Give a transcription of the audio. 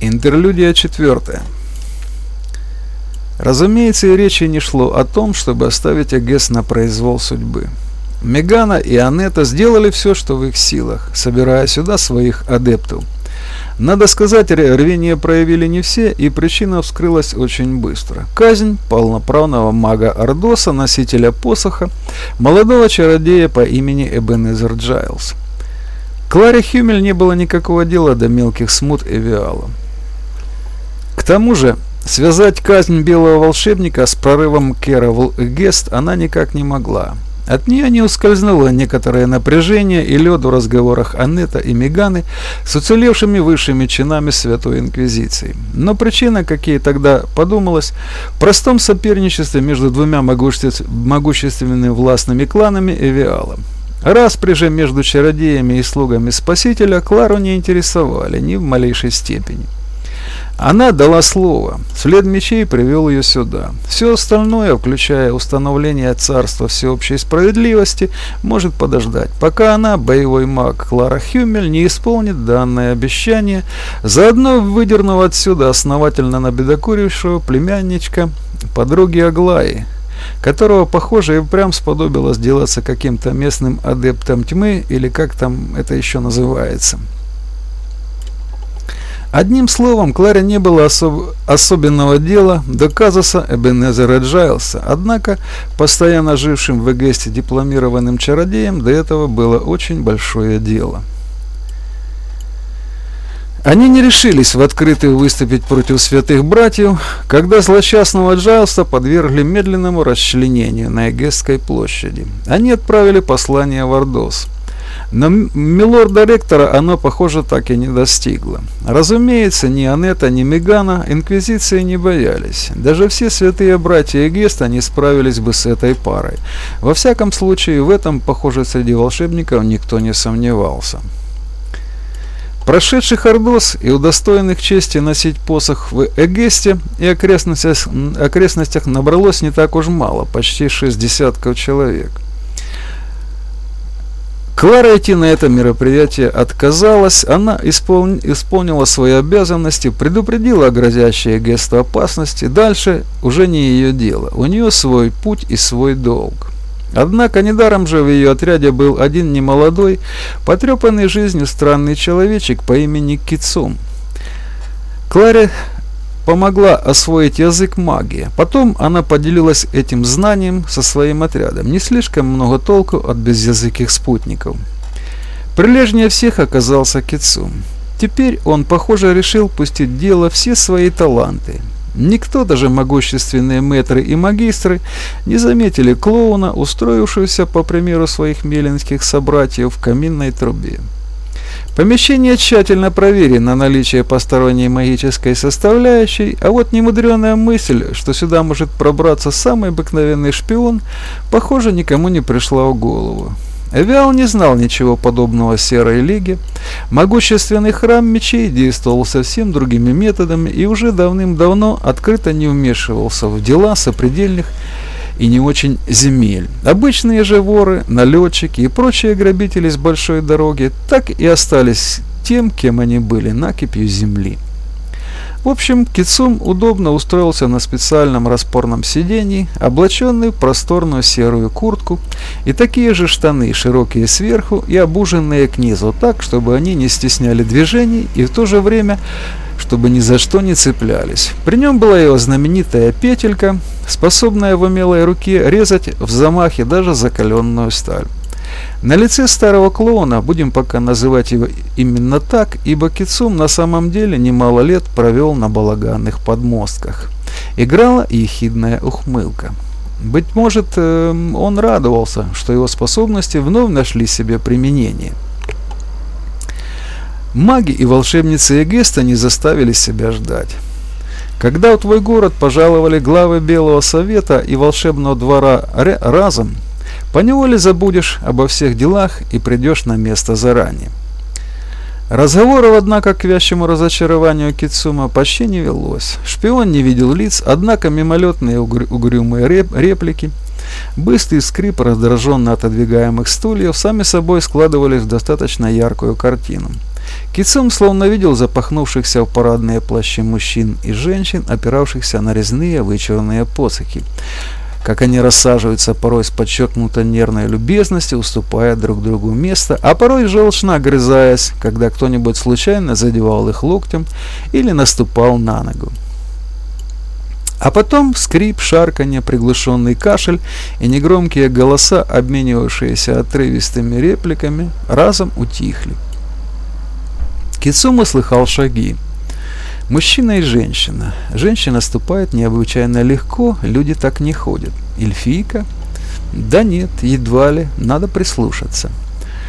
Интерлюдия четвертая. Разумеется, и речи не шло о том, чтобы оставить Агес на произвол судьбы. Мегана и Анетта сделали все, что в их силах, собирая сюда своих адептов. Надо сказать, рвение проявили не все, и причина вскрылась очень быстро. Казнь полноправного мага Ордоса, носителя посоха, молодого чародея по имени Эбенезер Джайлз. Кларе Хюмель не было никакого дела до мелких смут Эвиала. Тому же, связать казнь белого волшебника с прорывом Кера в Гест она никак не могла. От нее не ускользнуло некоторое напряжение и лед в разговорах Аннета и Меганы с уцелевшими высшими чинами Святой Инквизиции. Но причина, как ей тогда подумалось, в простом соперничестве между двумя могущественными властными кланами Эвиала. Распри же между чародеями и слугами Спасителя Клару не интересовали ни в малейшей степени. Она дала слово. След мечей привел ее сюда. Все остальное, включая установление царства всеобщей справедливости, может подождать, пока она, боевой маг Клара Хюмель, не исполнит данное обещание, заодно выдернув отсюда основательно набедокурившего племянничка подруги Аглаи, которого, похоже, и прям сподобилось сделаться каким-то местным адептом тьмы, или как там это еще называется. Одним словом, Кларе не было особ особенного дела до казуса Эбенезера Джайлса, однако постоянно жившим в Эгесте дипломированным чародеем до этого было очень большое дело. Они не решились в открытую выступить против святых братьев, когда злосчастного Джайлса подвергли медленному расчленению на Эгестской площади. Они отправили послание в Ордос – но милорда-ректора оно, похоже, так и не достигло. Разумеется, ни Анетта, ни Мегана инквизиции не боялись. Даже все святые братья Эгеста не справились бы с этой парой. Во всяком случае, в этом, похоже, среди волшебников никто не сомневался. Прошедших Ордос и удостоенных чести носить посох в Эгесте и окрестностях, окрестностях набралось не так уж мало, почти шесть десятков человек. Клара идти на это мероприятие отказалась, она испол... исполнила свои обязанности, предупредила о грозящей Гесту опасности, дальше уже не ее дело, у нее свой путь и свой долг. Однако недаром же в ее отряде был один немолодой, потрепанный жизнью странный человечек по имени Кицум. Кларе помогла освоить язык магии. Потом она поделилась этим знанием со своим отрядом. Не слишком много толку от безязыких спутников. Прилежнее всех оказался Кицум. Теперь он, похоже, решил пустить дело все свои таланты. Никто, даже могущественные мэтры и магистры, не заметили клоуна, устроившегося, по примеру своих меленских собратьев, в каминной трубе. Помещение тщательно проверено на наличие посторонней магической составляющей, а вот немудреная мысль, что сюда может пробраться самый обыкновенный шпион, похоже, никому не пришла в голову. Эвиал не знал ничего подобного Серой Лиге. Могущественный храм мечей действовал совсем другими методами и уже давным-давно открыто не вмешивался в дела сопредельных и не очень земель. Обычные же воры, налетчики и прочие грабители с большой дороги так и остались тем, кем они были, накипью земли. В общем, Кицум удобно устроился на специальном распорном сидении, облаченный в просторную серую куртку и такие же штаны, широкие сверху и обуженные к низу, так, чтобы они не стесняли движений и в то же время чтобы ни за что не цеплялись. При нем была его знаменитая петелька, способная в умелой руке резать в замахе даже закаленную сталь. На лице старого клоуна, будем пока называть его именно так, ибо Кицум на самом деле немало лет провел на балаганных подмостках. Играла ехидная ухмылка. Быть может, эм, он радовался, что его способности вновь нашли себе применение. Маги и волшебницы Эгеста не заставили себя ждать. Когда в твой город пожаловали главы Белого Совета и волшебного двора разом, поневоле забудешь обо всех делах и придешь на место заранее. Разговоров, однако, к вящему разочарованию Кицума почти не велось. Шпион не видел лиц, однако мимолетные угрю угрюмые реп реплики, быстрый скрип раздраженно отодвигаемых стульев сами собой складывались в достаточно яркую картину. Кицум словно видел запахнувшихся в парадные плащи мужчин и женщин, опиравшихся на резные вычурные посохи как они рассаживаются порой с подчеркнуто нервной любезностью, уступая друг другу место, а порой желчно огрызаясь, когда кто-нибудь случайно задевал их локтем или наступал на ногу. А потом скрип, шарканье, приглушенный кашель и негромкие голоса, обменивавшиеся отрывистыми репликами, разом утихли. Кицума слыхал шаги. Мужчина и женщина. Женщина ступает необычайно легко, люди так не ходят. Эльфийка? Да нет, едва ли, надо прислушаться.